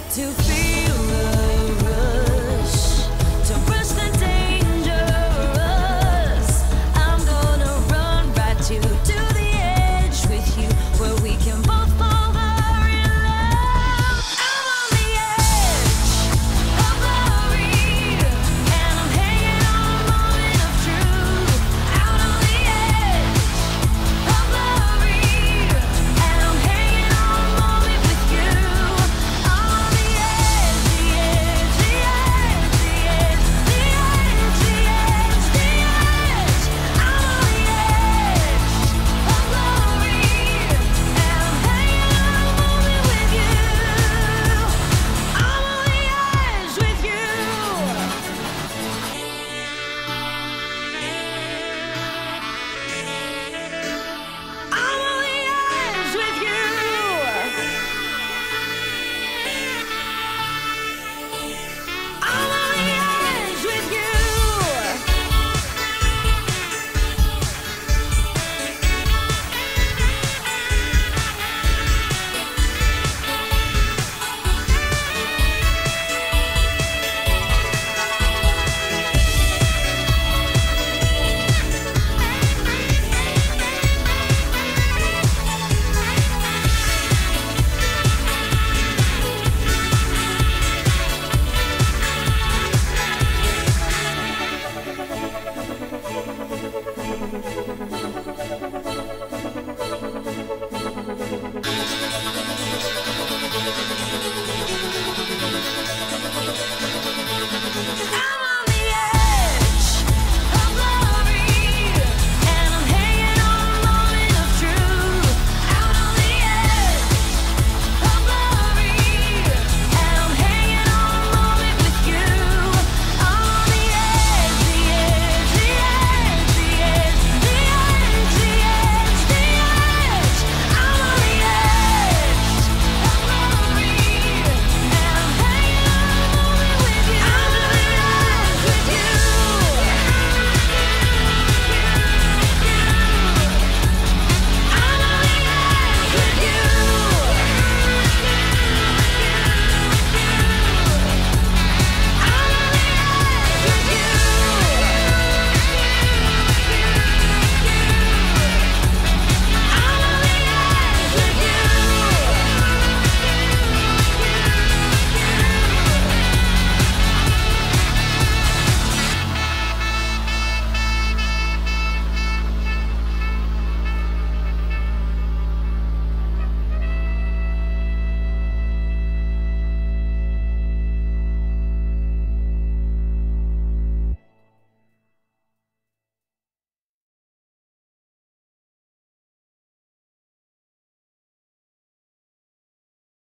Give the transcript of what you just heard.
to feel